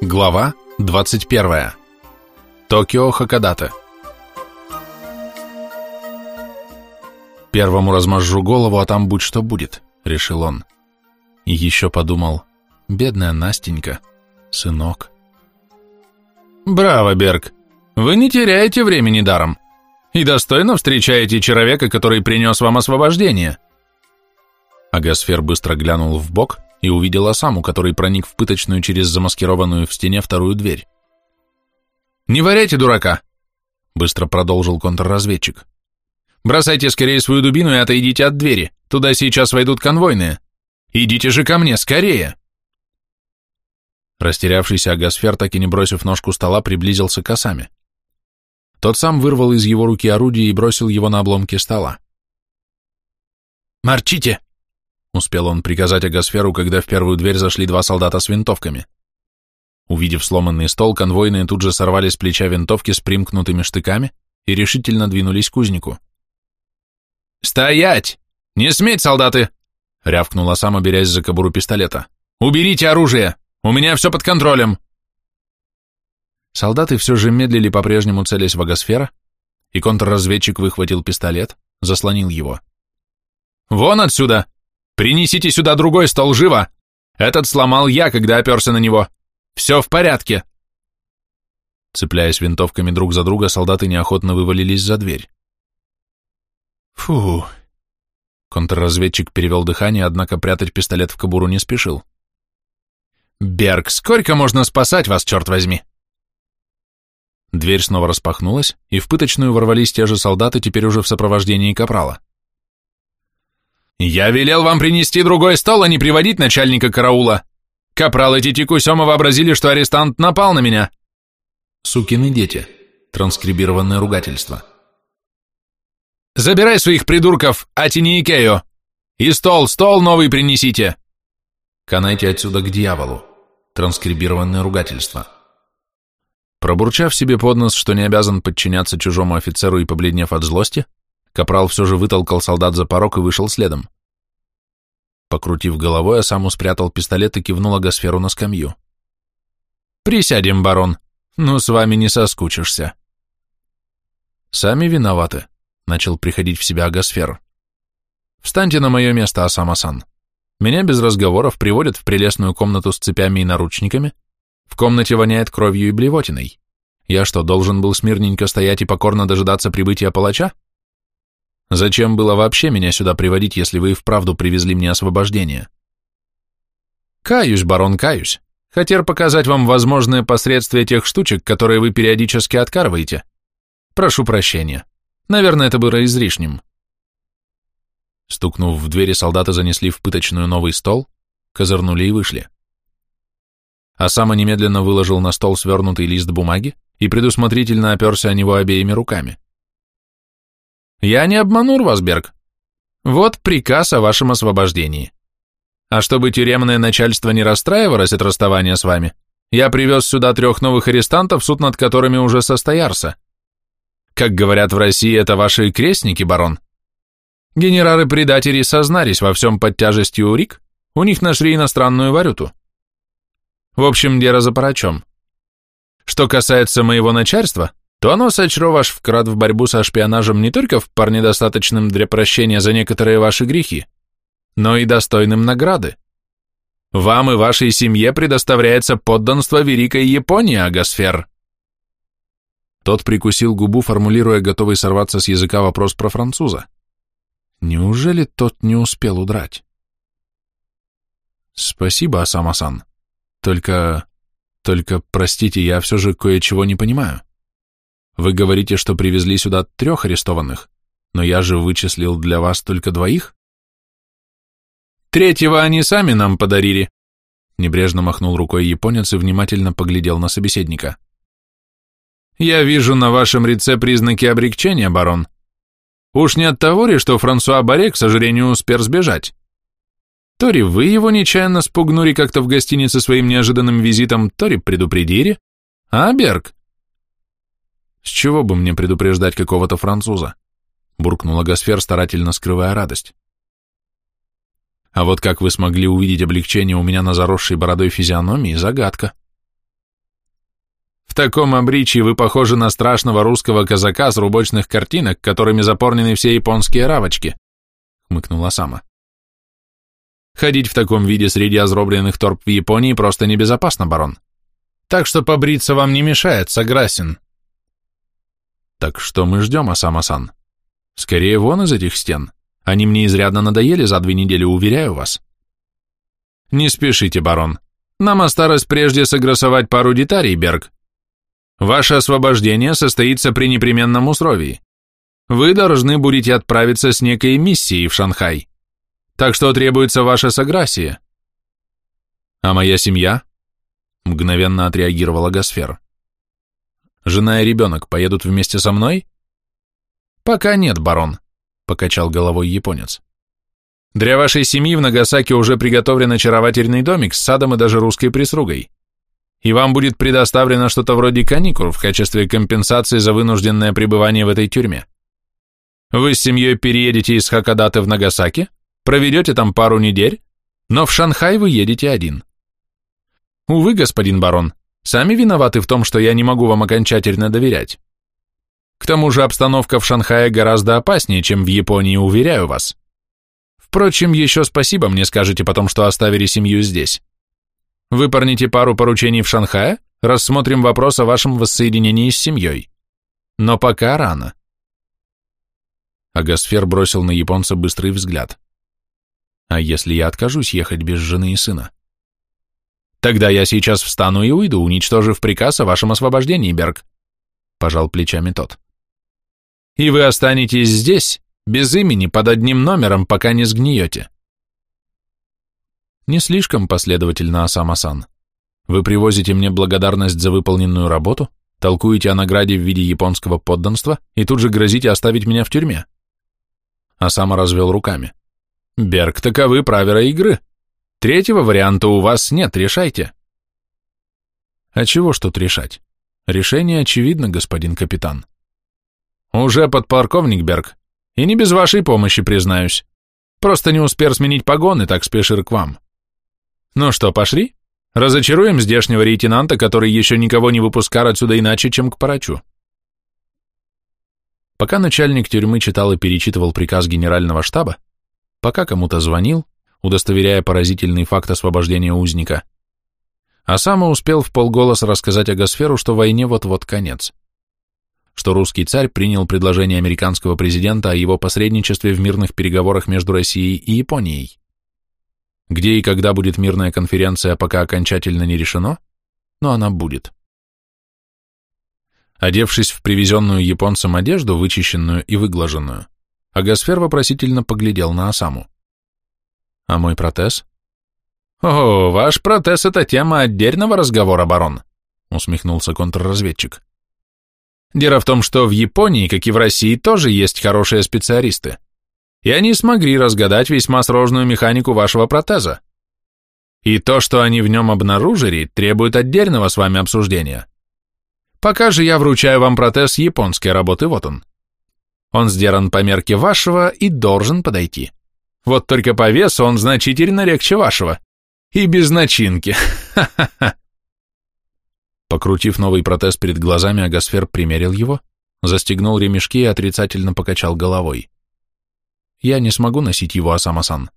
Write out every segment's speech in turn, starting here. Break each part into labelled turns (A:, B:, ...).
A: Глава 21. Токио Хакодате. Первому размажу голову, а там будь что будет, решил он. И еще подумал, бедная Настенька, сынок.
B: Браво, Берг, вы не теряете времени даром и достойно встречаете человека, который принес вам освобождение.
A: Агасфер быстро глянул в бок и увидел Осаму, который проник в пыточную через замаскированную в стене вторую дверь.
B: «Не варяйте дурака!»
A: — быстро продолжил контрразведчик.
B: «Бросайте скорее свою дубину и отойдите от двери. Туда сейчас войдут конвойные. Идите же ко мне, скорее!»
A: Растерявшийся Агасфер, так и не бросив ножку стола, приблизился к Осаме. Тот сам вырвал из его руки орудие и бросил его на обломки стола.
B: «Марчите!»
A: Успел он приказать Агасферу, когда в первую дверь зашли два солдата с винтовками. Увидев сломанный стол, конвойные тут же сорвали с плеча винтовки с примкнутыми штыками и решительно двинулись к кузнику.
B: «Стоять! Не сметь, солдаты!» — рявкнула сама, берясь за кобуру пистолета. «Уберите оружие! У меня все под контролем!»
A: Солдаты все же медлили, по-прежнему целясь в агосфера, и контрразведчик выхватил пистолет, заслонил его.
B: «Вон отсюда! Принесите сюда другой стол, живо! Этот сломал я, когда оперся на него! Все в порядке!»
A: Цепляясь винтовками друг за друга, солдаты неохотно вывалились за дверь.
B: «Фу!»
A: Контрразведчик перевел дыхание, однако прятать пистолет в кобуру не спешил.
B: «Берг, сколько можно спасать вас, черт возьми?»
A: Дверь снова распахнулась, и в пыточную ворвались те же солдаты, теперь уже в сопровождении капрала.
B: «Я велел вам принести другой стол, а не приводить начальника караула. Капрал и Титику Сёма вообразили, что арестант напал на меня».
A: «Сукины дети». Транскрибированное ругательство.
B: «Забирай своих придурков, Атини и Кео. И стол, стол новый принесите».
A: «Канайте отсюда к дьяволу». Транскрибированное ругательство. Пробурчав себе под нос, что не обязан подчиняться чужому офицеру и побледнев от злости, Капрал все же вытолкал солдат за порог и вышел следом. Покрутив головой, а сам спрятал пистолет и кивнул агосферу на скамью.
B: «Присядем, барон. Ну, с вами не соскучишься».
A: «Сами виноваты», — начал приходить в себя агосфер. «Встаньте на мое место, Асама-сан. Меня без разговоров приводят в прелестную комнату с цепями и наручниками. В комнате воняет кровью и блевотиной. Я что, должен был смирненько стоять и покорно дожидаться прибытия палача? Зачем было вообще меня сюда приводить, если вы и вправду привезли мне освобождение?
B: Каюсь, барон, каюсь. Хотел показать вам возможные последствия тех штучек, которые вы периодически откарываете. Прошу прощения. Наверное, это было излишним.
A: Стукнув в двери, солдаты занесли в пыточную новый стол, козырнули и вышли. А сам немедленно выложил на стол свернутый лист бумаги и предусмотрительно оперся о него обеими руками.
B: Я не обману вас, Берг. Вот приказ о вашем освобождении. А чтобы тюремное начальство не расстраивалось от расставания с вами, я привез сюда трех новых арестантов, суд над которыми уже состоялся. Как говорят в России, это ваши крестники, барон. Генералы-предатели сознались во всем под тяжестью УРИК, у них нашли иностранную валюту. В общем, дело за парачом. Что касается моего начальства, то оно сочро ваш вкрат в борьбу со шпионажем не только в пар недостаточным для прощения за некоторые ваши грехи, но и достойным награды. Вам и вашей семье предоставляется подданство Великой Японии, Агасфер.
A: Тот прикусил губу, формулируя готовый сорваться с языка вопрос про француза. Неужели тот не успел удрать? Спасибо, Асама-сан. Только... Только, простите, я все же кое-чего не понимаю. Вы говорите, что привезли сюда трех арестованных, но я же вычислил для вас только двоих?
B: Третьего они сами нам подарили.
A: Небрежно махнул рукой японец и внимательно поглядел на собеседника.
B: Я вижу на вашем лице признаки облегчения, барон. Уж не от того ли, что Франсуа Баре, к сожалению, успел сбежать? То ли вы его нечаянно спугнули как-то в гостинице своим неожиданным визитом, то ли предупредили? А, Берг?
A: С чего бы мне предупреждать какого-то француза? Буркнула Гасфер, старательно скрывая радость. А вот как вы смогли увидеть облегчение у меня на заросшей бородой физиономии, загадка.
B: таком обличии вы похожи на страшного русского казака с рубочных картинок, которыми заполнены все японские равочки, хмыкнула Сама. Ходить в таком виде среди озробленных торп в Японии просто небезопасно, барон. Так что побриться вам не мешает, согласен. Так что мы ждем, Асама-сан? Скорее вон из этих стен. Они мне изрядно надоели за две недели, уверяю вас. Не спешите, барон. Нам осталось прежде согласовать пару деталей, Берг. Ваше освобождение состоится при непременном условии. Вы должны будете отправиться с некой миссией в Шанхай. Так что требуется ваше согласие. А моя семья? Мгновенно отреагировала Гасфер. Жена и ребенок поедут вместе со мной? Пока нет, барон, покачал головой японец. Для вашей семьи в Нагасаки уже приготовлен очаровательный домик с садом и даже русской прислугой. И вам будет предоставлено что-то вроде каникул в качестве компенсации за вынужденное пребывание в этой тюрьме. Вы с семьей переедете из Хакодаты в Нагасаки, проведете там пару недель, но в Шанхай вы едете один. Увы, господин барон, сами виноваты в том, что я не могу вам окончательно доверять. К тому же обстановка в Шанхае гораздо опаснее, чем в Японии, уверяю вас. Впрочем, еще спасибо мне скажете потом, что оставили семью здесь. Выполните пару поручений в Шанхае, рассмотрим вопрос о вашем воссоединении с семьей. Но пока рано. Агасфер бросил на японца быстрый взгляд. А если я откажусь ехать без жены и сына? Тогда я сейчас встану и уйду, уничтожив приказ о вашем освобождении, Берг. Пожал плечами тот. И вы останетесь здесь, без имени, под одним номером, пока не сгниете. Не слишком последовательно, Асама-сан. Вы привозите мне благодарность за выполненную работу, толкуете о награде в виде японского подданства и тут же грозите оставить меня в тюрьме. Асама развел руками. Берг, таковы правила игры. Третьего варианта у вас нет, решайте. А чего ж тут решать? Решение очевидно, господин капитан. Уже подполковник Берг. И не без вашей помощи, признаюсь. Просто не успел сменить погоны, так спешир к вам. Ну что, пошли? Разочаруем здешнего лейтенанта, который еще никого не выпускал отсюда иначе, чем к парачу. Пока начальник тюрьмы читал и перечитывал приказ генерального штаба, пока кому-то звонил, удостоверяя поразительный факт освобождения узника, а успел в полголоса рассказать Агосферу, что войне вот-вот конец, что русский царь принял предложение американского президента о его посредничестве в мирных переговорах между Россией и Японией. Где и когда будет мирная конференция, пока окончательно не решено, но она будет. Одевшись в привезенную японцам одежду, вычищенную и выглаженную, а Гасфер вопросительно поглядел на Осаму. «А мой протез?» «О, ваш протез — это тема отдельного разговора, барон», — усмехнулся контрразведчик. «Дело в том, что в Японии, как и в России, тоже есть хорошие специалисты, и они смогли разгадать весьма сложную механику вашего протеза. И то, что они в нем обнаружили, требует отдельного с вами обсуждения. Пока же я вручаю вам протез японской работы, вот он». Он сделан по мерке вашего и должен подойти. Вот только по весу он значительно легче вашего. И без начинки. Ха-ха-ха. Покрутив новый протез перед глазами, Агасфер примерил его, застегнул ремешки и отрицательно покачал головой. Я не смогу носить его, Асамасан.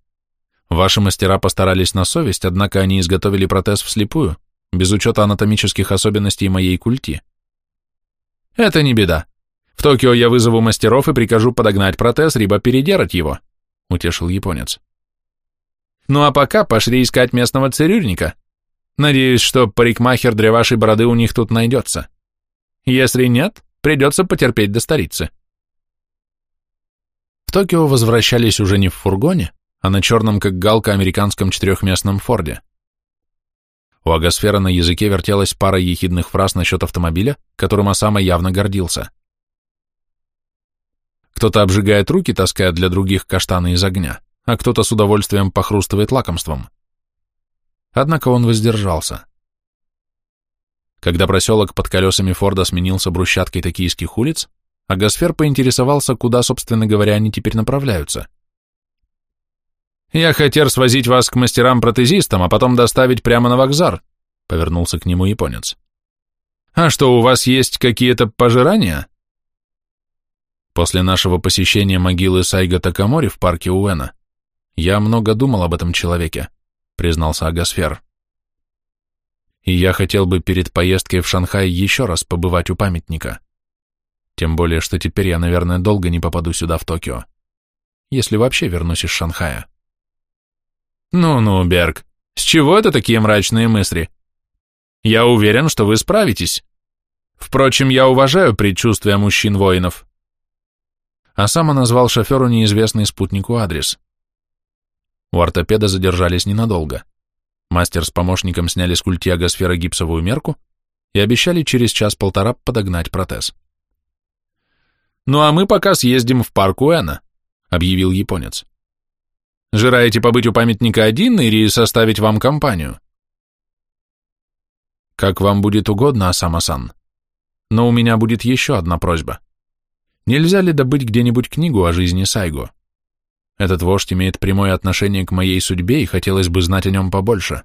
B: Ваши мастера постарались на совесть, однако они изготовили протез вслепую, без учета анатомических особенностей моей культи. Это не беда. В Токио я вызову мастеров и прикажу подогнать протез, либо переделать его, утешил японец. Ну а пока пошли искать местного цирюльника. Надеюсь, что парикмахер для вашей бороды у них тут найдется. Если нет, придется потерпеть до столицы. В Токио возвращались уже не в фургоне, а на черном, как галка, американском четырехместном Форде. У Агосфера на языке вертелась пара ехидных фраз насчет автомобиля, которым Осама явно гордился. Кто-то обжигает руки, таская для других каштаны из огня, а кто-то с удовольствием похрустывает лакомством. Однако он воздержался. Когда проселок под колесами Форда сменился брусчаткой токийских улиц, Агасфер поинтересовался, куда, собственно говоря, они теперь направляются. «Я хотел свозить вас к мастерам-протезистам, а потом доставить прямо на вокзал», — повернулся к нему японец. А что, у вас есть какие-то пожирания?
A: После нашего посещения могилы Сайга Такамори в парке Уэна я много думал об этом человеке, признался Агасфер. И я хотел бы перед поездкой в Шанхай еще раз побывать у памятника. Тем более, что теперь я, наверное, долго не попаду сюда, в Токио. Если вообще вернусь из Шанхая.
B: Ну-ну, Берг, с чего это такие мрачные мысли? Я уверен, что вы справитесь. Впрочем, я уважаю предчувствия мужчин-воинов.
A: А сам назвал шоферу неизвестный спутнику адрес. У ортопеда задержались ненадолго. Мастер с помощником сняли с культи агосфера гипсовую мерку и обещали через час-полтора подогнать протез.
B: «Ну а мы пока съездим в парк Уэна», — объявил японец. «Желаете побыть у памятника один или составить вам компанию?»
A: Как вам будет угодно, Асама-сан. Но у меня будет еще одна просьба. Нельзя ли добыть где-нибудь книгу о жизни Сайго? Этот вождь имеет прямое отношение к моей судьбе, и хотелось бы знать о нем побольше.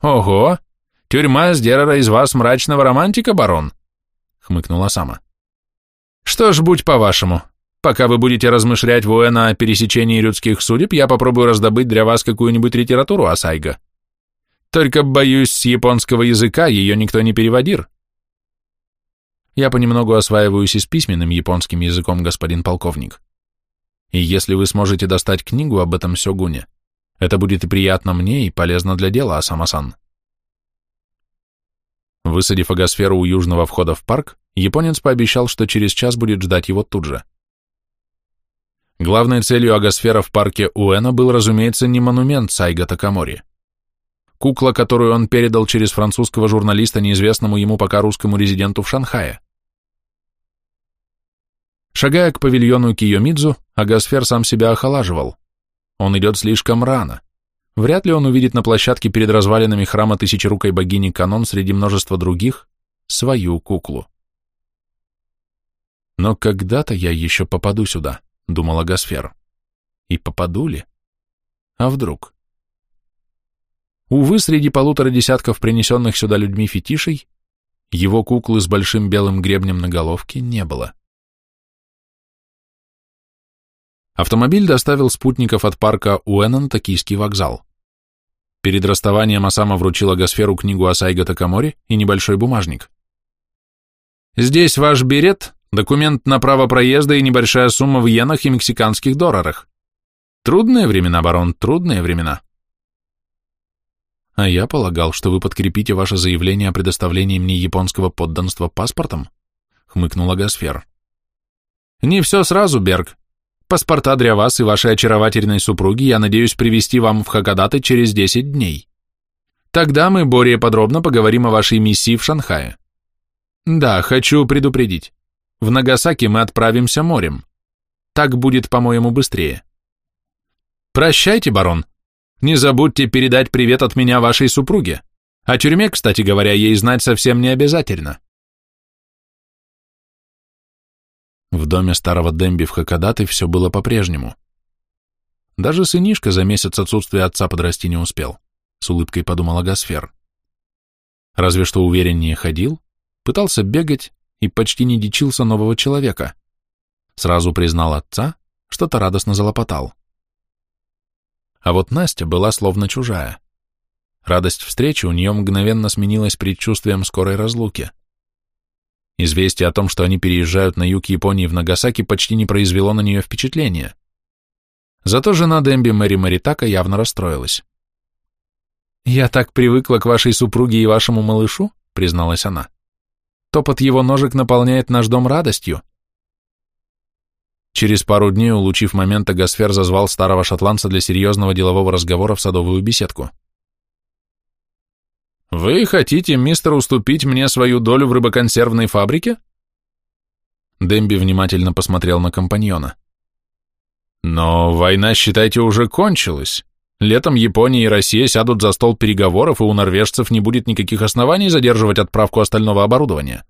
B: Ого! Тюрьма сделала из вас мрачного романтика, барон? Хмыкнула Сама. Что ж, будь по-вашему. Пока вы будете размышлять в Уэна о пересечении людских судеб, я попробую раздобыть для вас какую-нибудь литературу о Сайго. Только, боюсь, с японского языка ее никто не переводил.
A: Я понемногу осваиваюсь и с письменным японским языком, господин полковник. И если вы сможете достать книгу об этом сёгуне, это будет и приятно мне, и полезно для дела, Асама-сан. Высадив агосферу у южного входа в парк, японец пообещал, что через час будет ждать его тут же. Главной целью агосфера в парке Уэна был, разумеется, не монумент Сайга Такамори. Кукла, которую он передал через французского журналиста неизвестному ему пока русскому резиденту в Шанхае. Шагая к павильону Киомидзу, Агасфер сам себя охолаживал. Он идет слишком рано. Вряд ли он увидит на площадке перед развалинами храма тысячерукой богини Канон среди множества других свою куклу. Но когда-то я еще попаду сюда, думал Агасфер. И попаду ли? А вдруг? Увы, среди полутора десятков принесенных сюда людьми фетишей, его куклы с большим белым гребнем на головке не было. Автомобиль доставил спутников от парка Уэна на Токийский вокзал. Перед расставанием Осама вручила Гасферу книгу о Сайго Такамори и небольшой бумажник.
B: «Здесь ваш берет, документ на право проезда и небольшая сумма в иенах и мексиканских долларах. Трудные времена, барон, трудные времена».
A: А я полагал, что вы подкрепите ваше заявление о предоставлении мне японского подданства паспортом, хмыкнула Гасфер.
B: Не все сразу, Берг. Паспорта для вас и вашей очаровательной супруги я надеюсь привезти вам в Хагадате через 10 дней. Тогда мы более подробно поговорим о вашей миссии в Шанхае. Да, хочу предупредить. В Нагасаки мы отправимся морем. Так будет, по-моему, быстрее. Прощайте, барон. Не забудьте передать привет от меня вашей супруге. О тюрьме, кстати говоря, ей знать совсем не обязательно.
A: В доме старого Демби в Хакадате все было по-прежнему. Даже сынишка за месяц отсутствия отца подрасти не успел, с улыбкой подумала Гасфер. Разве что увереннее ходил, пытался бегать и почти не дичился нового человека. Сразу признал отца, что-то радостно залопотал. А вот Настя была словно чужая. Радость встречи у нее мгновенно сменилась предчувствием скорой разлуки. Известие о том, что они переезжают на юг Японии в Нагасаки, почти не произвело на нее впечатления. Зато жена Демби Мэри Маритака явно расстроилась.
B: «Я так привыкла к вашей супруге и вашему малышу», — призналась она. «Топот его ножек наполняет наш дом радостью.
A: Через пару дней, улучив момент, Агасфер зазвал старого шотландца для серьезного делового разговора в садовую беседку.
B: «Вы хотите, мистер, уступить мне свою долю в рыбоконсервной фабрике?»
A: Демби внимательно посмотрел на компаньона.
B: «Но война, считайте, уже кончилась. Летом Япония и Россия сядут за стол переговоров, и у норвежцев не будет никаких оснований задерживать отправку остального оборудования.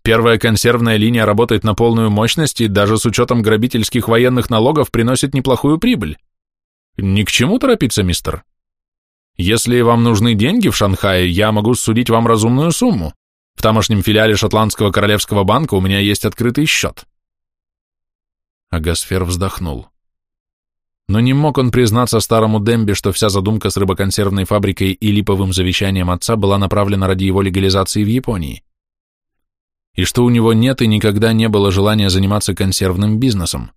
B: Первая консервная линия работает на полную мощность и даже с учетом грабительских военных налогов приносит неплохую прибыль. Ни к чему торопиться, мистер. Если вам нужны деньги в Шанхае, я могу судить вам разумную сумму. В тамошнем филиале Шотландского Королевского банка у меня есть открытый счет.
A: Агасфер вздохнул. Но не мог он признаться старому Демби, что вся задумка с рыбоконсервной фабрикой и липовым завещанием отца была направлена ради его легализации в Японии. И что у него нет и никогда не было желания заниматься консервным бизнесом.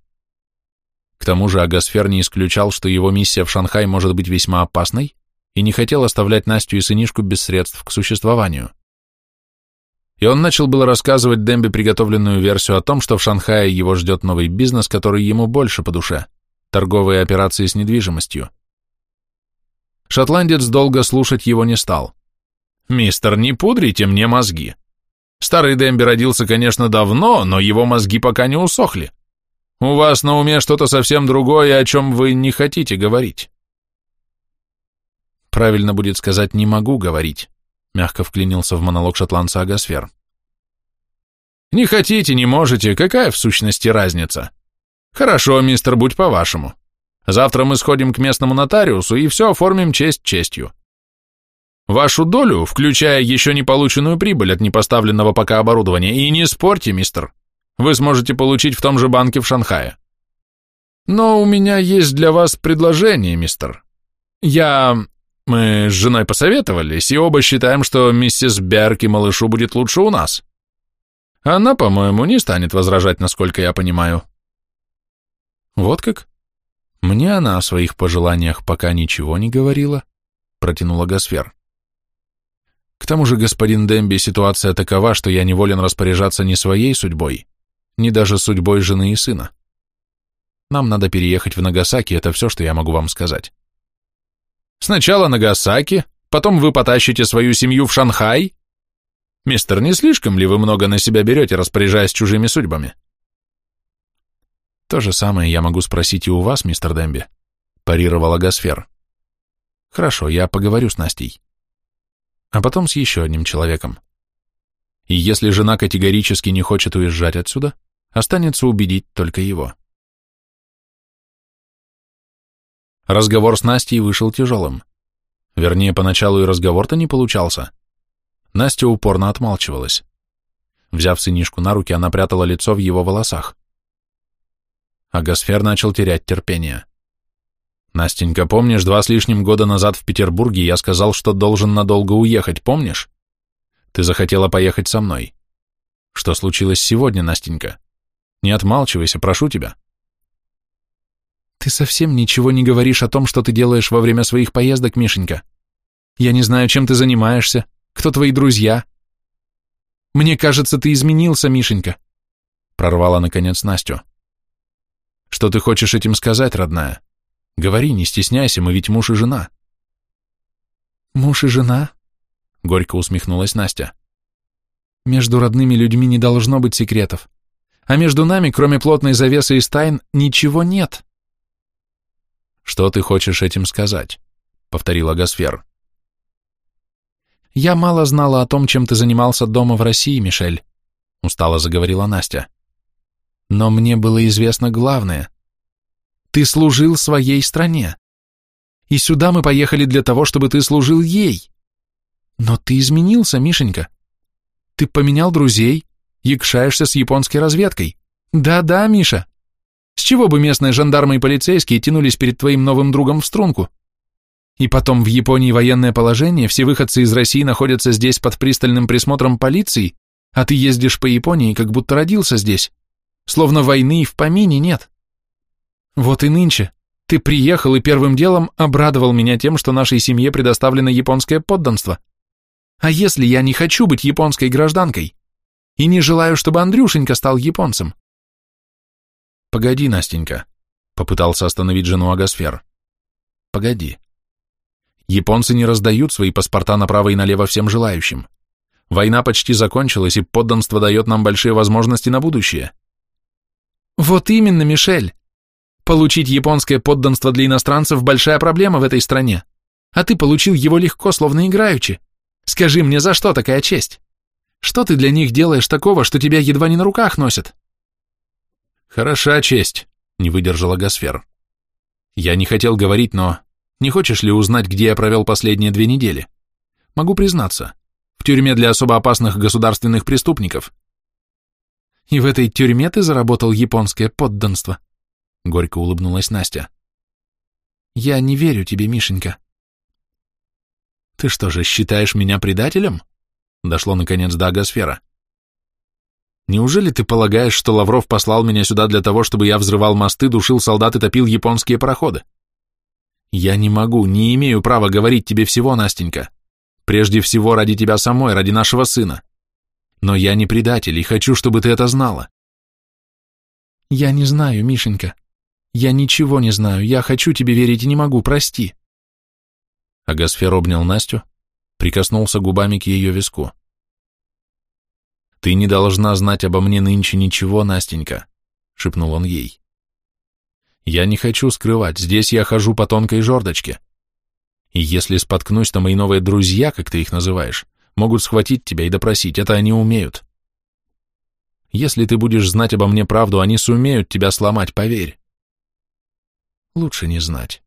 A: К тому же Агасфер не исключал, что его миссия в Шанхай может быть весьма опасной, и не хотел оставлять Настю и сынишку без средств к существованию. И он начал было рассказывать Демби приготовленную версию о том, что в Шанхае его ждет новый бизнес, который ему больше по душе – торговые операции с недвижимостью. Шотландец долго слушать его не стал. «Мистер, не пудрите мне мозги. Старый Демби родился, конечно, давно, но его мозги пока не усохли. У вас на уме что-то совсем другое, о чем вы не хотите говорить». «Правильно будет сказать «не могу говорить», — мягко вклинился в монолог шотландца Агасфер.
B: «Не хотите, не можете, какая в сущности разница?» Хорошо, мистер, будь по-вашему. Завтра мы сходим к местному нотариусу и все оформим честь честью. Вашу долю, включая еще не полученную прибыль от непоставленного пока оборудования, и не спорьте, мистер. Вы сможете получить в том же банке в Шанхае. Но у меня есть для вас предложение, мистер. Я... Мы с женой посоветовались, и оба считаем, что миссис Берк и малышу будет лучше у нас. Она, по-моему, не станет возражать, насколько я понимаю.
A: Вот как? Мне она о своих пожеланиях пока ничего не говорила, протянула Гасфер. К тому же, господин Демби, ситуация такова, что я не волен распоряжаться ни своей судьбой, ни даже судьбой жены и сына. Нам надо переехать в Нагасаки, это все, что я могу вам сказать.
B: Сначала Нагасаки, потом вы потащите свою семью в Шанхай? Мистер, не слишком ли вы много на себя берете, распоряжаясь чужими судьбами?
A: То же самое я могу спросить и у вас, мистер Демби, парировала Гасфер. Хорошо, я поговорю с Настей. А потом с еще одним человеком. И если жена категорически не хочет уезжать отсюда, останется убедить только его. Разговор с Настей вышел тяжелым. Вернее, поначалу и разговор-то не получался. Настя упорно отмалчивалась. Взяв сынишку на руки, она прятала лицо в его волосах а Гасфер начал терять терпение. «Настенька, помнишь, два с лишним года назад в Петербурге я сказал, что должен надолго уехать, помнишь? Ты захотела поехать со мной. Что случилось сегодня, Настенька? Не отмалчивайся, прошу тебя».
C: «Ты совсем ничего не говоришь о том, что ты делаешь во время своих поездок, Мишенька. Я не знаю, чем ты занимаешься, кто твои друзья. Мне кажется, ты изменился, Мишенька», — прорвала наконец Настю.
A: Что ты хочешь этим сказать, родная? Говори, не стесняйся, мы ведь муж и жена.
C: Муж и жена?
A: Горько усмехнулась Настя.
C: Между родными людьми не должно быть секретов. А между нами, кроме плотной завесы из тайн, ничего нет.
A: Что ты хочешь этим сказать? Повторила Гасфер.
C: Я мало знала о том, чем ты занимался дома в России, Мишель, устало заговорила Настя. Но мне было известно главное. Ты служил своей стране. И сюда мы поехали для того, чтобы ты служил ей. Но ты изменился, Мишенька. Ты поменял друзей, якшаешься с японской разведкой. Да-да, Миша. С чего бы местные жандармы и полицейские тянулись перед твоим новым другом в струнку? И потом в Японии военное положение, все выходцы из России находятся здесь под пристальным присмотром полиции, а ты ездишь по Японии, как будто родился здесь словно войны и в помине нет. Вот и нынче ты приехал и первым делом обрадовал меня тем, что нашей семье предоставлено японское подданство. А если я не хочу быть японской гражданкой и не желаю, чтобы Андрюшенька стал японцем?
A: Погоди, Настенька, попытался остановить жену Агасфер. Погоди. Японцы не раздают свои паспорта направо и налево всем желающим. Война почти закончилась, и подданство дает нам большие возможности на будущее.
C: Вот именно, Мишель. Получить японское подданство для иностранцев – большая проблема в этой стране. А ты получил его легко, словно играючи. Скажи мне, за что такая честь? Что ты для них делаешь такого, что тебя едва не на руках носят?
A: Хороша честь, не выдержала Гасфер. Я не хотел говорить, но не хочешь ли узнать, где я провел последние две недели? Могу признаться,
B: В тюрьме для особо опасных государственных преступников.
C: И в этой тюрьме ты заработал японское подданство? Горько улыбнулась Настя. Я не верю тебе, Мишенька.
B: Ты что же, считаешь меня предателем? Дошло наконец до Агосфера. Неужели ты полагаешь, что Лавров послал меня сюда для того, чтобы я взрывал мосты, душил солдат и топил японские пароходы? Я не могу, не имею права говорить тебе всего, Настенька. Прежде всего ради тебя самой, ради нашего сына. Но я не предатель и хочу, чтобы ты это знала.
C: Я не знаю, Мишенька. Я ничего не знаю. Я хочу тебе верить и не могу, прости.
B: Агасфер обнял Настю, прикоснулся губами к ее виску. «Ты не должна знать обо мне нынче ничего, Настенька», — шепнул он ей. «Я не хочу скрывать, здесь я хожу по тонкой жердочке. И если споткнусь, то мои новые друзья, как ты их называешь, могут схватить тебя и допросить, это они умеют. Если ты будешь знать обо мне правду, они сумеют тебя сломать, поверь. Лучше не знать».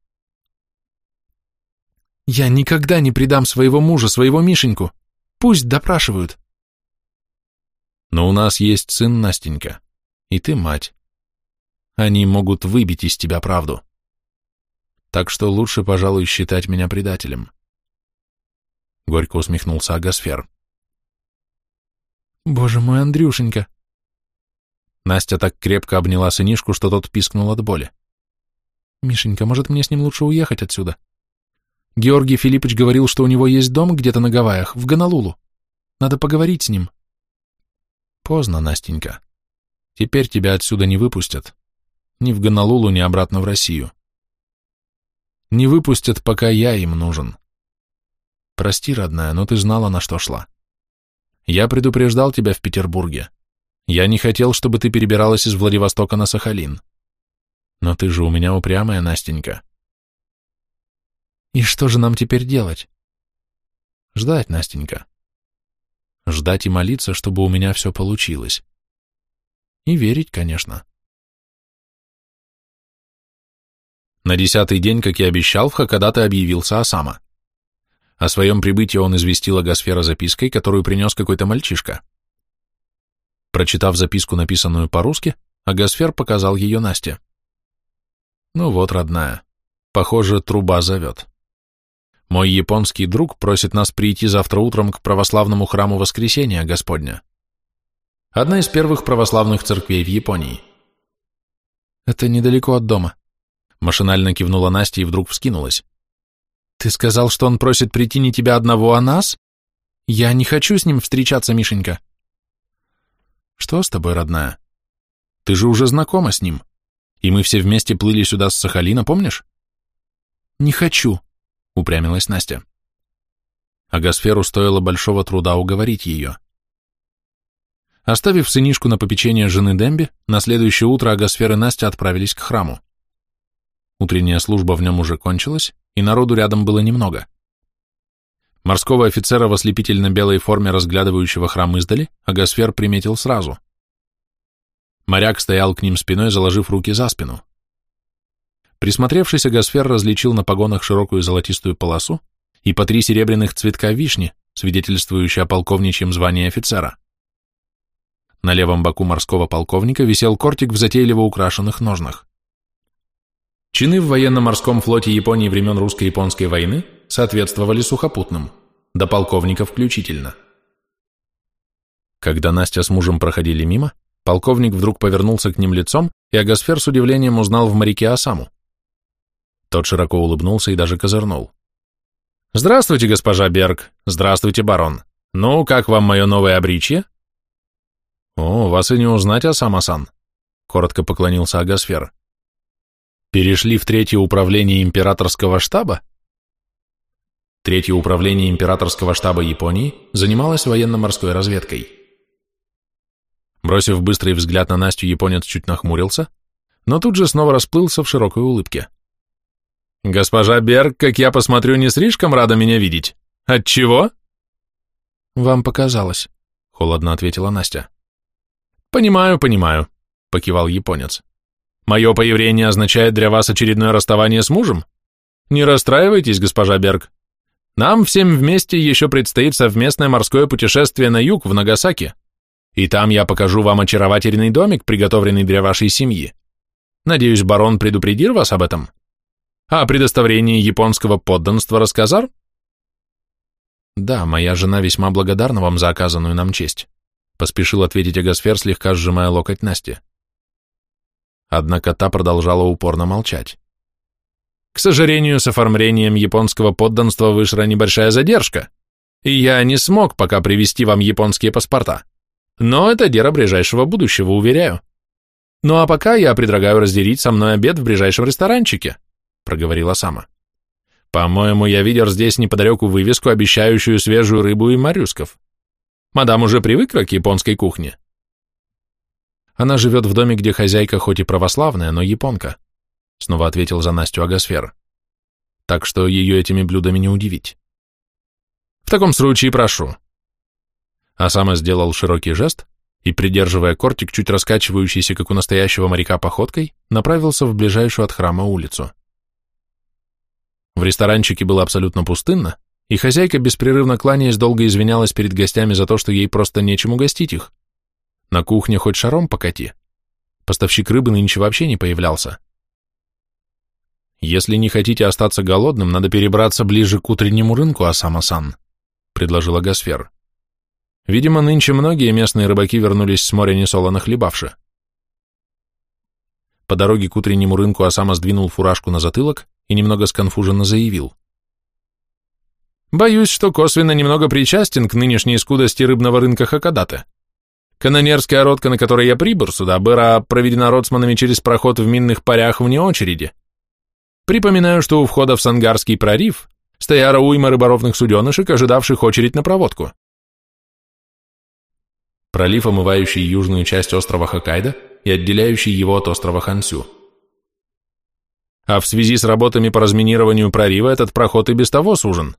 C: «Я никогда не предам своего мужа, своего Мишеньку. Пусть допрашивают»,
B: но у нас есть сын Настенька, и ты мать. Они могут выбить из тебя правду. Так что лучше, пожалуй, считать меня предателем. Горько усмехнулся Агасфер.
C: Боже мой, Андрюшенька!
B: Настя так крепко обняла сынишку, что тот пискнул от боли.
C: Мишенька, может, мне с ним лучше уехать отсюда? Георгий Филиппович говорил, что у него есть дом где-то на Гавайях, в Гонолулу. Надо поговорить с ним.
B: Поздно, Настенька. Теперь тебя отсюда не выпустят. Ни в Гонолулу, ни обратно в Россию. Не выпустят, пока я им нужен. Прости, родная, но ты знала, на что шла. Я предупреждал тебя в Петербурге. Я не хотел, чтобы ты перебиралась из Владивостока на Сахалин. Но ты же у меня упрямая, Настенька.
C: И что же нам теперь делать?
B: Ждать, Настенька ждать и молиться, чтобы у меня все получилось. И верить, конечно. На десятый день, как и обещал, в Хакодате объявился Осама. О своем прибытии он известил Агасфера запиской, которую принес какой-то мальчишка. Прочитав записку, написанную по-русски, Агасфер показал ее Насте. «Ну вот, родная, похоже, труба зовет». Мой японский друг просит нас прийти завтра утром к православному храму Воскресения Господня. Одна из первых православных церквей в Японии.
C: Это недалеко от дома.
B: Машинально кивнула Настя и вдруг вскинулась.
C: Ты сказал, что он просит прийти не тебя одного, а нас? Я не хочу с ним встречаться, Мишенька.
B: Что с тобой, родная? Ты же уже знакома с ним. И мы все вместе плыли сюда с Сахалина, помнишь?
C: Не хочу,
B: упрямилась Настя. А Гасферу стоило большого труда уговорить ее. Оставив сынишку на попечение жены Демби, на следующее утро Агасфер и Настя отправились к храму. Утренняя служба в нем уже кончилась, и народу рядом было немного. Морского офицера в ослепительно-белой форме, разглядывающего храм издали, Агасфер приметил сразу. Моряк стоял к ним спиной, заложив руки за спину. Присмотревшийся Гасфер различил на погонах широкую золотистую полосу и по три серебряных цветка вишни, свидетельствующие о полковничьем звании офицера. На левом боку морского полковника висел кортик в затейливо украшенных ножнах. Чины в военно-морском флоте Японии времен русско-японской войны соответствовали сухопутным, до полковника включительно. Когда Настя с мужем проходили мимо, полковник вдруг повернулся к ним лицом, и Агасфер с удивлением узнал в моряке Осаму. Тот широко улыбнулся и даже козырнул. «Здравствуйте, госпожа Берг. Здравствуйте, барон. Ну, как вам мое новое обличье?» «О, вас и не узнать, Асама-сан», — коротко поклонился Агасфер. «Перешли в третье управление императорского штаба?» Третье управление императорского штаба Японии занималось военно-морской разведкой. Бросив быстрый взгляд на Настю, японец чуть нахмурился, но тут же снова расплылся в широкой улыбке. «Госпожа Берг, как я посмотрю, не слишком рада меня видеть. Отчего?»
C: «Вам показалось», — холодно ответила Настя.
B: «Понимаю, понимаю», — покивал японец. «Мое появление означает для вас очередное расставание с мужем? Не расстраивайтесь, госпожа Берг. Нам всем вместе еще предстоит совместное морское путешествие на юг, в Нагасаки, и там я покажу вам очаровательный домик, приготовленный для вашей семьи. Надеюсь, барон предупредил вас об этом? А о предоставлении японского подданства рассказал?
C: Да, моя жена весьма благодарна вам за оказанную нам честь, поспешил ответить Агасфер, слегка сжимая локоть Насти. Однако та продолжала упорно молчать.
B: К сожалению, с оформлением японского подданства вышла небольшая задержка, и я не смог пока привести вам японские паспорта. Но это дело ближайшего будущего, уверяю. Ну а пока я предлагаю разделить со мной обед в ближайшем ресторанчике, проговорила Сама. По-моему, я видел здесь неподалеку вывеску, обещающую свежую рыбу и моллюсков. Мадам уже привыкла к японской кухне.
C: Она живет в доме, где хозяйка хоть и православная, но японка, снова ответил за Настю Агасфер. Так что ее этими блюдами не удивить.
B: В таком случае прошу,
C: Асама сделал широкий жест и, придерживая кортик, чуть раскачивающийся, как у настоящего моряка походкой, направился в ближайшую от храма улицу. В ресторанчике было абсолютно пустынно, и хозяйка, беспрерывно кланяясь, долго извинялась перед гостями за то, что ей просто нечем угостить их. На кухне хоть шаром покати. Поставщик рыбы нынче вообще не появлялся. «Если не хотите остаться голодным, надо перебраться ближе к утреннему рынку, Асама-сан», — предложила Гасфер. Видимо, нынче многие местные рыбаки вернулись с моря несолоно хлебавши. По дороге к утреннему рынку Осама сдвинул фуражку на затылок и немного сконфуженно заявил.
B: «Боюсь, что косвенно немного причастен к нынешней скудости рыбного рынка Хакадаты. Канонерская родка, на которой я прибыл сюда, была проведена роцманами через проход в минных парях вне очереди. Припоминаю, что у входа в Сангарский прорив стояла уйма рыборовных суденышек, ожидавших очередь на проводку
C: пролив, омывающий южную часть острова Хоккайдо и отделяющий его от острова Хансю.
B: А в связи с работами по разминированию пролива этот проход и без того сужен.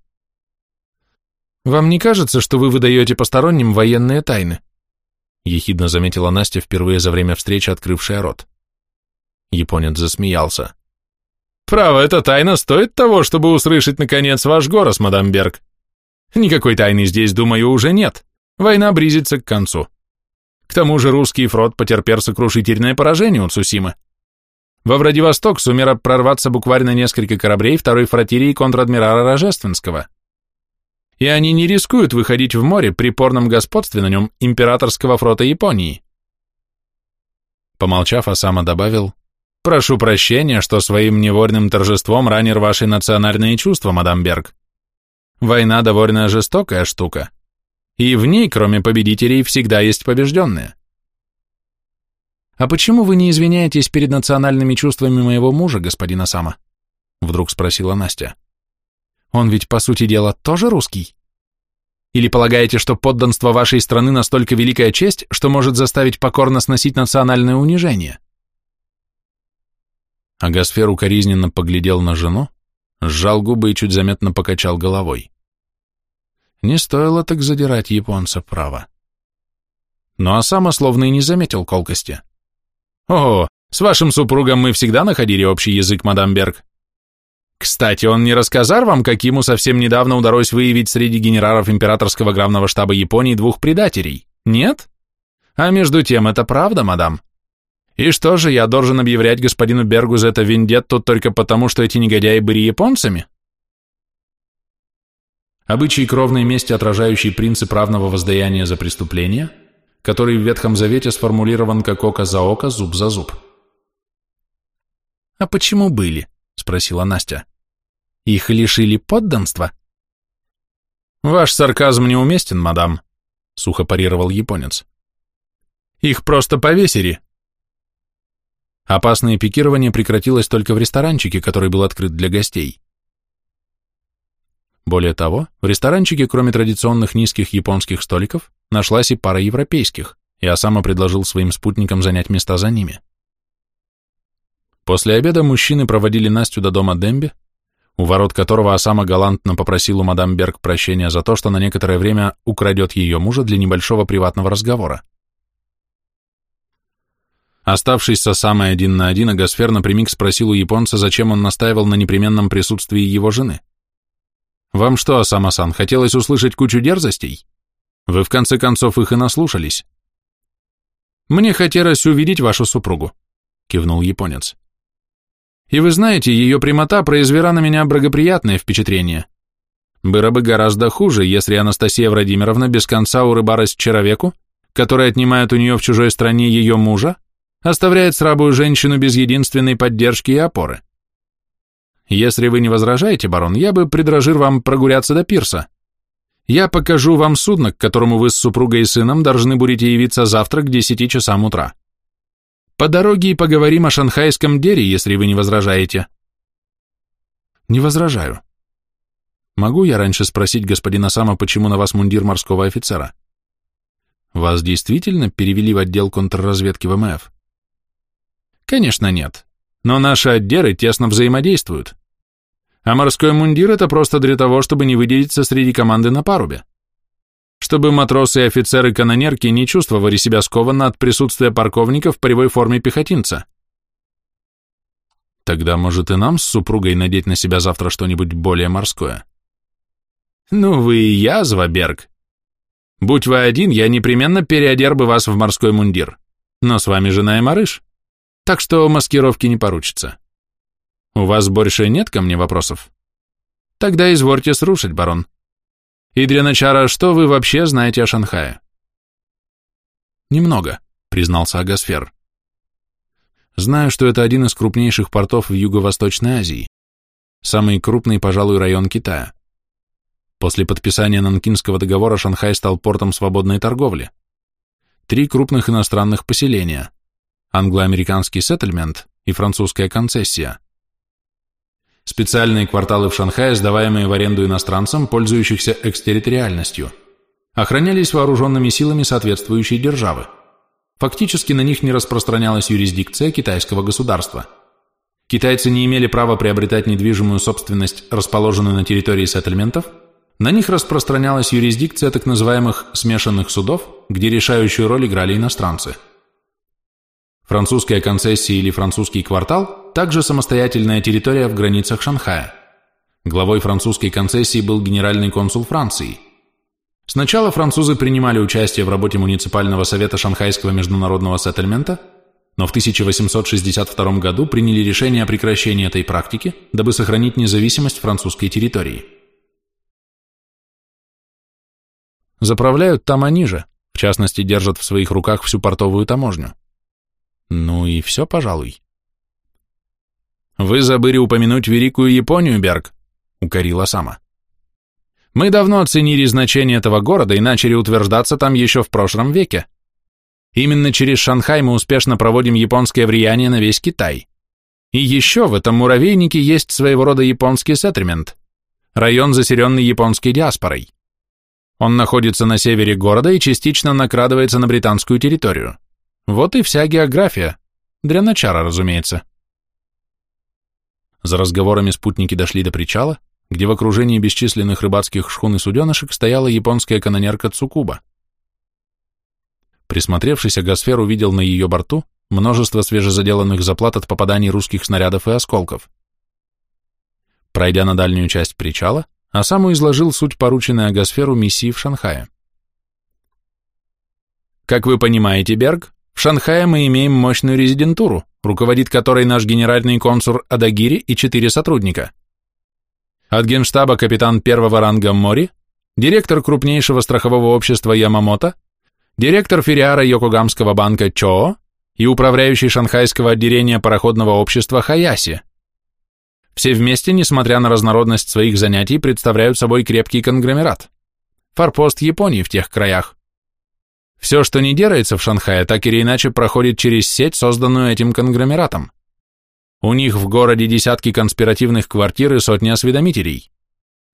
B: Вам не кажется, что вы выдаете посторонним военные тайны? Ехидно заметила Настя впервые за время встречи, открывшая рот.
C: Японец засмеялся.
B: «Право, эта тайна стоит того, чтобы услышать, наконец, ваш голос, мадам Берг. Никакой тайны здесь, думаю, уже нет. Война близится к концу. К тому же русский флот потерпел сокрушительное поражение у Цусимы. Во Владивосток сумела прорваться буквально несколько кораблей второй флотилии контр-адмирала Рожественского. И они не рискуют выходить в море при порном господстве на нем императорского флота Японии.
C: Помолчав, Осама добавил,
B: «Прошу прощения, что своим невольным торжеством ранер ваши национальные чувства, мадам Берг. Война довольно жестокая штука и в ней, кроме победителей, всегда есть побежденные.
C: «А почему вы не извиняетесь перед национальными чувствами моего мужа, господин Осама?» Вдруг спросила Настя. «Он ведь, по сути дела, тоже русский? Или полагаете, что подданство вашей страны настолько великая честь, что может заставить покорно сносить национальное унижение?» Агасфер укоризненно поглядел на жену, сжал губы и чуть заметно покачал головой. Не стоило так задирать японца право. Но Асама словно и не заметил колкости.
B: «О, с вашим супругом мы всегда находили общий язык, мадам Берг. Кстати, он не рассказал вам, как ему совсем недавно удалось выявить среди генералов императорского главного штаба Японии двух предателей? Нет? А между тем, это правда, мадам. И что же, я должен объявлять господину Бергу за это вендетту только потому, что эти негодяи были японцами?
C: Обычай кровной мести, отражающий принцип равного воздаяния за преступление, который в Ветхом Завете сформулирован как око за око, зуб за зуб.
B: «А почему были?» – спросила Настя. «Их лишили подданства?» «Ваш сарказм неуместен, мадам», – сухо парировал японец. «Их просто повесили».
C: Опасное пикирование прекратилось только в ресторанчике, который был открыт для гостей. Более того, в ресторанчике, кроме традиционных низких японских столиков, нашлась и пара европейских, и Осама предложил своим спутникам занять места за ними. После обеда мужчины проводили Настю до дома Демби, у ворот которого Осама галантно попросил у мадам Берг прощения за то, что на некоторое время украдет ее мужа для небольшого приватного разговора. Оставшись со самой один на один, Агасфер напрямик спросил у японца, зачем он настаивал на непременном присутствии его жены –
A: Вам что, Асама-сан, хотелось услышать кучу дерзостей? Вы в конце концов их и наслушались. Мне хотелось увидеть вашу супругу, кивнул японец. И вы знаете, ее прямота произвела на меня благоприятное впечатление. Было бы гораздо хуже, если Анастасия Владимировна без конца урыбалась человеку, который отнимает у нее в чужой стране ее мужа, оставляет срабую женщину без единственной поддержки и опоры. Если вы не возражаете, барон, я бы предложил вам прогуляться до пирса. Я покажу вам судно, к которому вы с супругой и сыном должны будете явиться завтра к 10 часам утра. По дороге и поговорим о шанхайском дере, если вы не возражаете.
C: Не возражаю. Могу я раньше спросить господина Сама, почему на вас мундир морского офицера? Вас действительно перевели в отдел контрразведки ВМФ?
A: Конечно, нет. Но наши отделы тесно взаимодействуют. А морской мундир – это просто для того, чтобы не выделиться среди команды на парубе. Чтобы матросы и офицеры-канонерки не чувствовали себя скованно от присутствия парковника в полевой форме пехотинца.
C: Тогда, может, и нам с супругой надеть на себя завтра что-нибудь более морское?
A: Ну вы и язва, Берг. Будь вы один, я непременно переодер бы вас в морской мундир. Но с вами жена и марыш. Так что маскировки не поручится. У вас больше нет ко мне вопросов? Тогда извольте срушить, барон. И для начала, что вы вообще знаете о Шанхае?
C: Немного, признался Агасфер. Знаю, что это один из крупнейших портов в Юго-Восточной Азии. Самый крупный, пожалуй, район Китая. После подписания Нанкинского договора Шанхай стал портом свободной торговли. Три крупных иностранных поселения – англо-американский сеттельмент и французская концессия – Специальные кварталы в Шанхае, сдаваемые в аренду иностранцам, пользующихся экстерриториальностью, охранялись вооруженными силами соответствующей державы. Фактически на них не распространялась юрисдикция китайского государства. Китайцы не имели права приобретать недвижимую собственность, расположенную на территории сеттельментов, на них распространялась юрисдикция так называемых смешанных судов, где решающую роль играли иностранцы. Французская концессия или французский квартал также самостоятельная территория в границах Шанхая. Главой французской концессии был генеральный консул Франции. Сначала французы принимали участие в работе муниципального совета Шанхайского международного сеттельмента, но в 1862 году приняли решение о прекращении этой практики, дабы сохранить независимость французской территории. Заправляют там они же, в частности, держат в своих руках всю портовую таможню. Ну и все, пожалуй. «Вы забыли упомянуть Великую Японию, Берг», — укорила сама. «Мы давно оценили значение этого города и начали утверждаться там еще в прошлом веке. Именно через Шанхай мы успешно проводим японское влияние на весь Китай. И еще в этом муравейнике есть своего рода японский сеттельмент, район, заселенный японской диаспорой. Он находится на севере города и частично накрадывается на британскую территорию. Вот и вся география. Для начала, разумеется. За разговорами спутники дошли до причала, где в окружении бесчисленных рыбацких шхун и суденышек стояла японская канонерка Цукуба. Присмотревшись, Агасфер увидел на ее борту множество свежезаделанных заплат от попаданий русских снарядов и осколков. Пройдя на дальнюю часть причала, Асаму изложил суть порученной Агасферу миссии в Шанхае. Как вы понимаете, Берг, в Шанхае мы имеем мощную резидентуру, руководит которой наш генеральный консул Адагири и четыре сотрудника. От генштаба капитан первого ранга Мори, директор крупнейшего страхового общества Ямамото, директор филиара Йокогамского банка Чоо и управляющий шанхайского отделения пароходного общества Хаяси. Все вместе, несмотря на разнородность своих занятий, представляют собой крепкий конгломерат. Форпост Японии в тех краях. Все, что не делается в Шанхае, так или иначе проходит через сеть, созданную этим конгломератом. У них в городе десятки конспиративных квартир и сотни осведомителей.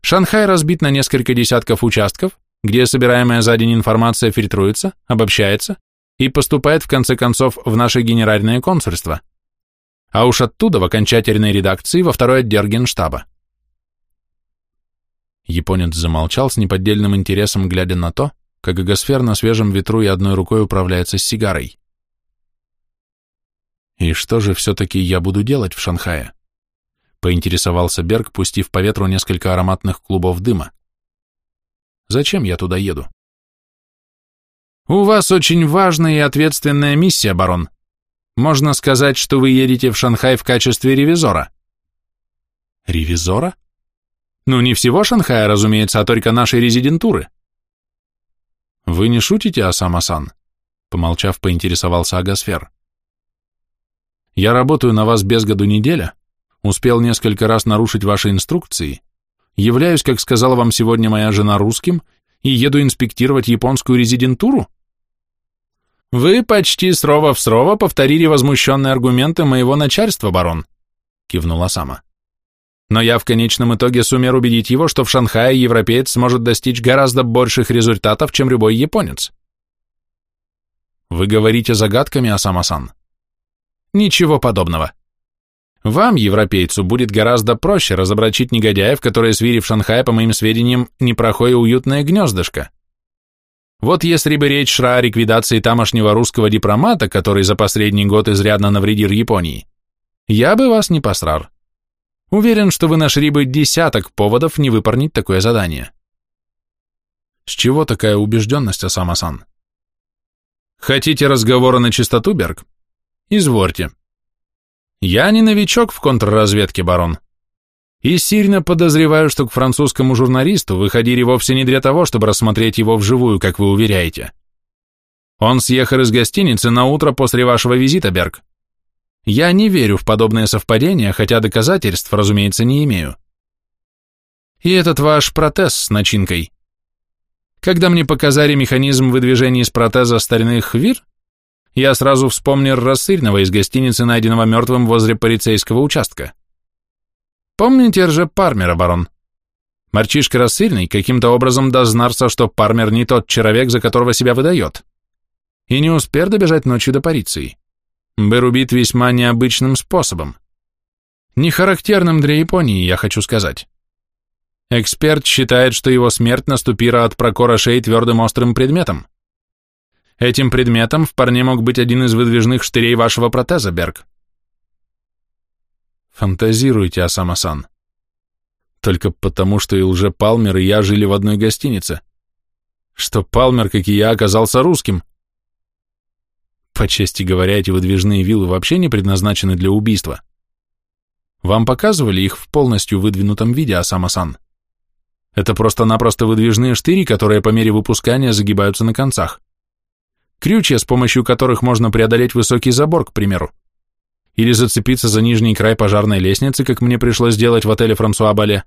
C: Шанхай разбит на несколько десятков участков, где собираемая за день информация фильтруется, обобщается и поступает в конце концов в наше генеральное консульство. А уж оттуда в окончательной редакции во второй отдел генштаба. Японец замолчал с неподдельным интересом, глядя на то, как агосфер на свежем ветру и одной рукой управляется с сигарой. И что же все-таки я буду делать в Шанхае? Поинтересовался Берг, пустив по ветру несколько ароматных клубов дыма. Зачем я туда еду?
B: У вас очень важная и ответственная миссия, барон. Можно сказать, что вы едете в Шанхай в качестве ревизора.
C: Ревизора?
B: Ну, не всего Шанхая, разумеется, а только нашей резидентуры.
C: Вы не шутите, Асама-сан? Помолчав, поинтересовался Агасфер. Я работаю на вас без году неделя, успел несколько раз нарушить ваши инструкции, являюсь, как сказала вам сегодня моя жена, русским и еду инспектировать японскую резидентуру?
B: Вы почти срово в срово повторили возмущенные аргументы моего начальства, барон, кивнула сама. Но я в конечном итоге сумел убедить его, что в Шанхае европеец сможет достичь гораздо больших результатов, чем любой японец.
C: Вы говорите загадками, Асама-сан?
B: Ничего подобного. Вам, европейцу, будет гораздо проще разоблачить негодяев, которые свили в Шанхае, по моим сведениям, непрохое уютное гнездышко. Вот если бы речь шла о ликвидации тамошнего русского дипломата, который за последний год изрядно навредил Японии, я бы вас не посрал. Уверен, что вы нашли бы десяток поводов не выполнить такое задание.
C: С чего такая убежденность, Асама-сан?
B: Хотите разговора на чистоту, Берг? Изворьте. Я не новичок в контрразведке, барон. И сильно подозреваю, что к французскому журналисту выходили вовсе не для того, чтобы рассмотреть его вживую, как вы уверяете. Он съехал из гостиницы на утро после вашего визита, Берг. Я не верю в подобные совпадения, хотя доказательств, разумеется, не имею. И этот ваш протез с начинкой. Когда мне показали механизм выдвижения из протеза стальных хвир, я сразу вспомнил рассыльного из гостиницы, найденного мертвым возле полицейского участка. Помните Рже Пармера, барон? Мальчишка рассыльный каким-то образом дознался, что Пармер не тот человек, за которого себя выдает. И не успел добежать ночью до полиции. Был убит весьма необычным способом. Не характерным для Японии, я хочу сказать. Эксперт считает, что его смерть наступила от прокора шеи твердым острым предметом. Этим предметом в парне мог быть один из выдвижных штырей вашего протеза, Берг.
C: Фантазируйте, Асама-сан. Только потому, что и лже-Палмер, и я жили в одной гостинице. Что Палмер, как и я, оказался русским. По чести говоря, эти выдвижные виллы вообще не предназначены для убийства. Вам показывали их в полностью выдвинутом виде, Асама-сан? Это просто-напросто выдвижные штыри, которые по мере выпускания загибаются на концах крючья, с помощью которых можно преодолеть высокий забор, к примеру. Или зацепиться за нижний край пожарной лестницы, как мне пришлось сделать в отеле Франсуа Бале.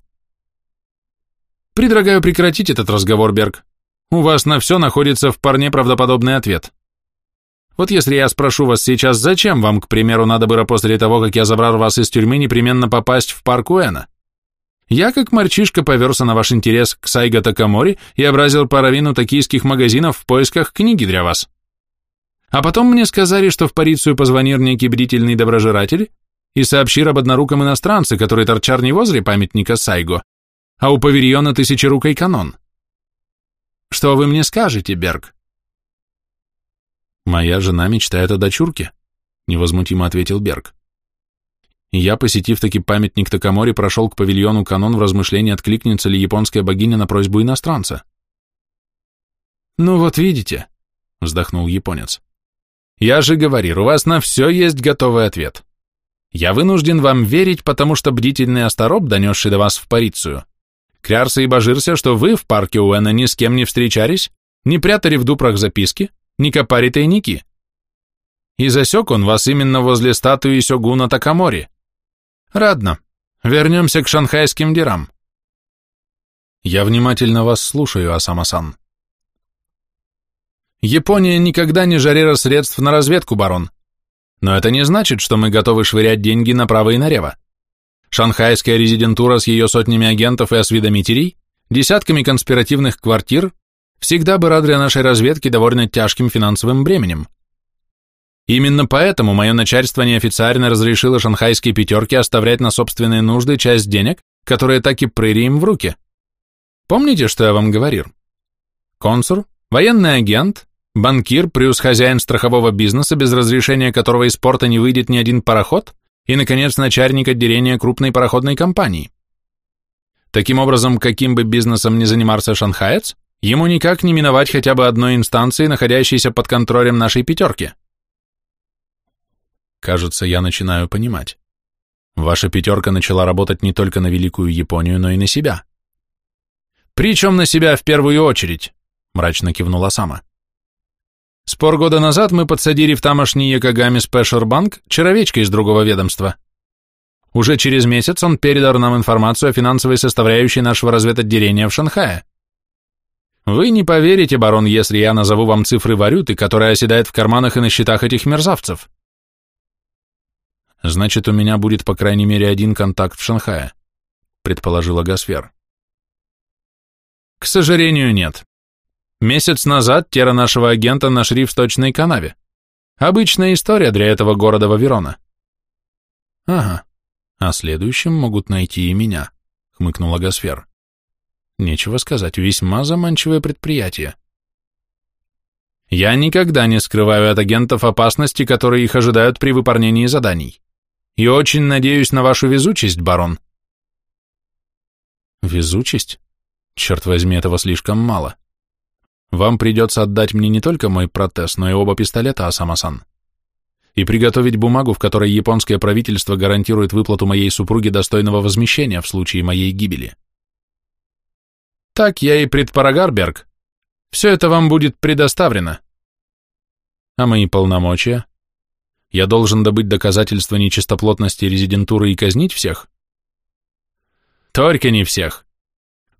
C: Предлагаю прекратить этот разговор, Берг. У вас на все находится вполне правдоподобный ответ. Вот если я спрошу вас сейчас, зачем вам, к примеру, надо было после того, как я забрал вас из тюрьмы, непременно попасть в парк Уэна? Я, как мальчишка, поверся на ваш интерес к Сайго Такамори и образил половину токийских магазинов в поисках книги для вас. А потом мне сказали, что в полицию позвонил некий бдительный доброжиратель и сообщил об одноруком иностранце, который торчар не возле памятника Сайго, а у павильона тысячерукой канон. Что вы мне скажете, Берг? Моя жена мечтает о дочурке, невозмутимо ответил Берг. я, посетив таки памятник Такамори, прошел к павильону канон в размышлении, откликнется ли японская богиня на просьбу иностранца.
B: «Ну вот видите», — вздохнул японец. Я же говорил, у вас на все есть готовый ответ. Я вынужден вам верить, потому что бдительный остороб, донесший до вас в полицию, крярся и божился, что вы в парке Уэна ни с кем не встречались, не прятали в дупрах записки, не копали тайники. И засек он вас именно возле статуи Сёгуна Такамори. Радно. Вернемся к шанхайским дирам.
C: Я внимательно вас слушаю, Асама-сан.
B: Япония никогда не жарила средств на разведку, барон. Но это не значит, что мы готовы швырять деньги направо и налево. Шанхайская резидентура с ее сотнями агентов и осведомителей, десятками конспиративных квартир, всегда была для нашей разведки довольно тяжким финансовым бременем. Именно поэтому мое начальство неофициально разрешило шанхайской пятерке оставлять на собственные нужды часть денег, которые так и прыли им в руки. Помните, что я вам говорил? Консур, Военный агент, банкир, плюс хозяин страхового бизнеса, без разрешения которого из порта не выйдет ни один пароход, и, наконец, начальник отделения крупной пароходной компании. Таким образом, каким бы бизнесом ни занимался шанхаец, ему никак не миновать хотя бы одной инстанции, находящейся под контролем нашей пятерки.
A: Кажется, я начинаю понимать. Ваша пятерка начала работать не только на Великую Японию, но и на себя.
B: Причем на себя в первую очередь, мрачно кивнула Сама. Спор года назад мы подсадили в тамошний Якогами Спешербанк человечка из другого ведомства. Уже через месяц он передал нам информацию о финансовой составляющей нашего разведотделения в Шанхае. Вы не поверите, барон, если я назову вам цифры валюты, которая оседает в карманах и на счетах этих мерзавцев.
A: Значит, у меня будет по крайней мере один контакт в Шанхае, предположила Гасфер.
B: К сожалению, нет. Месяц назад тера нашего агента нашли в сточной канаве. Обычная история для этого города Вавирона.
A: Ага, а следующим могут найти и меня, хмыкнула Гасфер. Нечего сказать, весьма заманчивое предприятие.
B: Я никогда не скрываю от агентов опасности, которые их ожидают при выполнении заданий. И очень надеюсь на вашу везучесть, барон.
A: Везучесть? Черт возьми, этого слишком мало. Вам придется отдать мне не только мой протез, но и оба пистолета, Асамасан. И приготовить бумагу, в которой японское правительство гарантирует выплату моей супруге достойного возмещения в случае моей гибели.
B: Так я и предполагал, Берг. Все это вам будет предоставлено.
A: А мои полномочия? Я должен добыть доказательства нечистоплотности резидентуры и казнить всех?
B: Только не всех.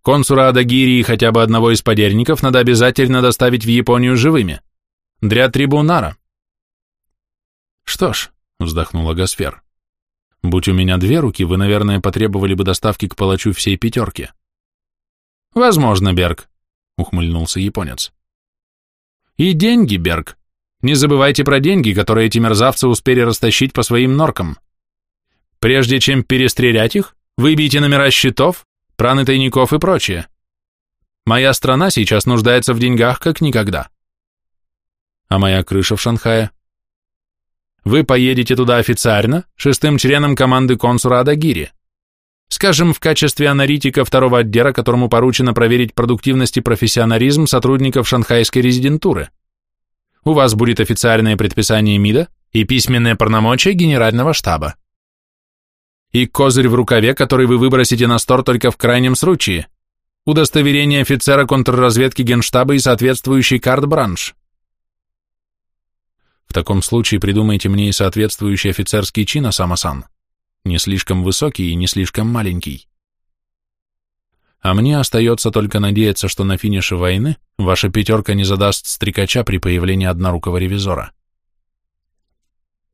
B: Консура Адагири и хотя бы одного из подельников надо обязательно доставить в Японию живыми. Для трибунара.
A: Что ж, вздохнула Гасфер, будь у меня две руки, вы, наверное, потребовали бы доставки к палачу всей пятерки.
B: Возможно, Берг, ухмыльнулся японец. И деньги, Берг. Не забывайте про деньги, которые эти мерзавцы успели растащить по своим норкам. Прежде чем перестрелять их, выбейте номера счетов, праны тайников и прочее. Моя страна сейчас нуждается в деньгах, как никогда.
A: А моя крыша в Шанхае?
B: Вы поедете туда официально, шестым членом команды консура Адагири. Скажем, в качестве аналитика второго отдела, которому поручено проверить продуктивность и профессионализм сотрудников шанхайской резидентуры. У вас будет официальное предписание МИДа и письменное полномочия генерального штаба. И козырь в рукаве, который вы выбросите на стор только в крайнем случае. Удостоверение офицера контрразведки генштаба и соответствующий карт-бранш.
A: В таком случае придумайте мне и соответствующий офицерский чин, Асама-сан не слишком высокий и не слишком маленький. А мне остается только надеяться, что на финише войны ваша пятерка не задаст стрекача при появлении однорукого ревизора.